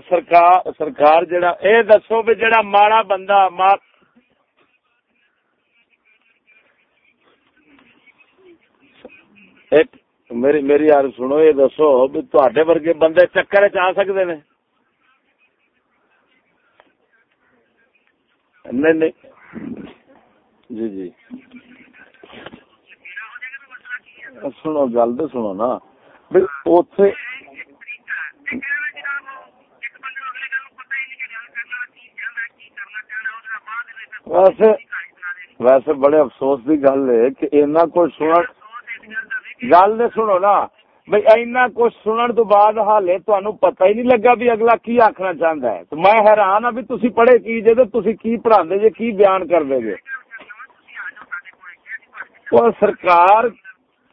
سرکار سرکار جڑا اے دسو بھی جڑا ماڑا بندہ مار ایک میری میری یار سنو، یہ دسو بھی تے ورگے بندے چکر چ سکتے نے۔ نہیں نہیں۔ جی جی۔ سنو گل تو سنو نا اتے ویسے ویسے بڑے افسوس کی گل ہے کہ اینا کچھ سن گل تو سنو نا بھائی اینا کچھ سنن تو بعد حالے تہن پتہ ہی نہیں لگا بھی اگلا کی آخنا چاہتا ہے تو میں حیران ہاں بھی تھی پڑھے کی جی تو تھی کی پڑھا جی کی بیان کر دے جی سرکار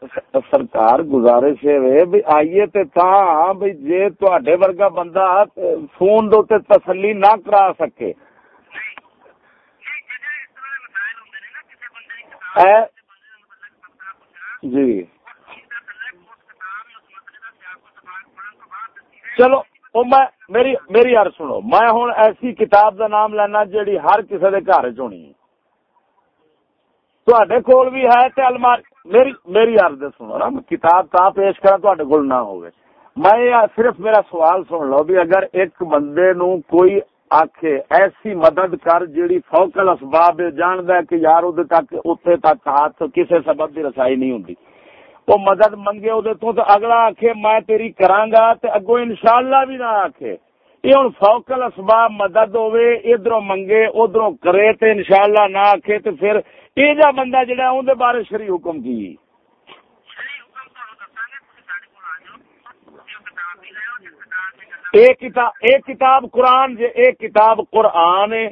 سرکار گزارش ہے بھی آئیے تے تا بھی جے تواڈے ورگا بندہ فون دو تے تسلی نہ کرا سکے۔ جی۔ چلو میں، میری میری یار سنو، میں ہوں ایسی کتاب دا نام لینا جیڑی ہر کسی دے گھر چونی تڈے کول بھی ہے تے المار میری میری یار دے سنو نا کتاب تا پیش کرا تڈے کول نہ ہوگی میں صرف میرا سوال سن لو بھی اگر ایک بندے نو کوئی آکھے ایسی مدد کر جیڑی فوکل اسباب جاند ہے کہ یار ادھر تک اتنے تک ہاتھ کسی سبب کی رسائی نہیں ہوں وہ مدد منگے ادھر تو تے اگلا آخے میں تیری کرانگا تے اگو انشاءاللہ بھی نہ آخے یہ ہوں فوکل اسباب مدد ہوے ادھر منگے ادھر کرے تے انشاءاللہ نہ آخے تو پھر یہ جا بندہ جہاں اندر بارے شری حکم کی؟ ایک کتاب ایک کتاب قرآن جے، ایک کتاب قرآن ہے۔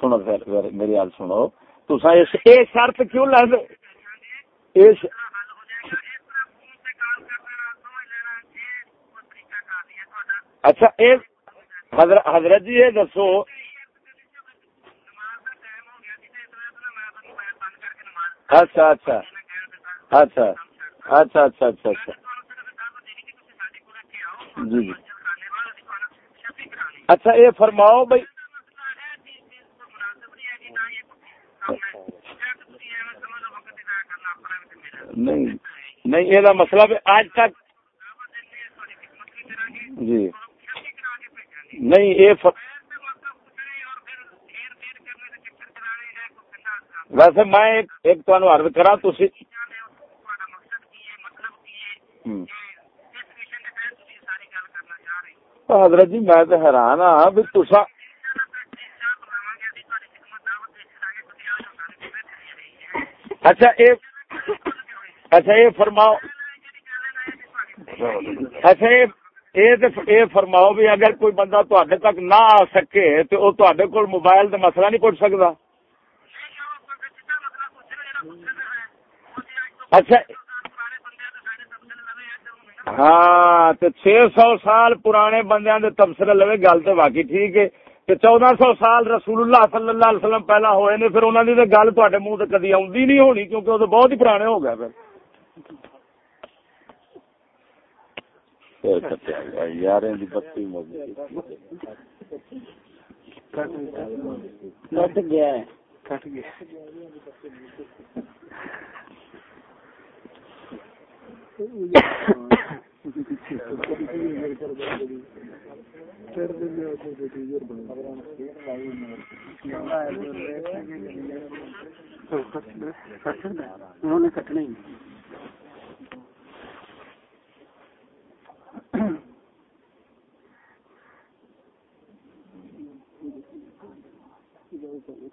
سنو پھر میری حال سنو۔ تسا اس شرط کیوں لے دے اچھا حضرت جی یہ دسو۔ اچھا اچھا۔ اچھا اچھا اچھا اچھا اچھا۔ جی جی۔ اچھا یہ فرماؤ بھائی۔ نہیں نہیں، یہ مسئلہ بھی آج تک۔ جی۔ نہیں، یہ ویسے میں ایک عرض کرا تھی حضرت جی میں تو حیران ہاں بھی تسا اچھا اچھا یہ فرماؤ اچھا یہ فرماؤ بھی اگر کوئی بندہ تے تک نہ آ سکے تو وہ تے کو موبائل کا مسئلہ نہیں پوچھ سکتا اچھا۔ ہاں چھ سو سال پرانے بندیاں دے تبصرے لوے گل تو باقی ٹھیک ہے۔ چودہ سو سال رسول اللہ صلی اللہ علیہ وسلم پہلا ہوئے نے، پھر انہوں نے گل تے منہ سے کدی آئی نہیں ہونی کیونکہ وہ بہت ہی پرانے ہو گئے پھر۔ یار کٹ گیا کٹ گیا انہوں نے کٹنا ہی چلو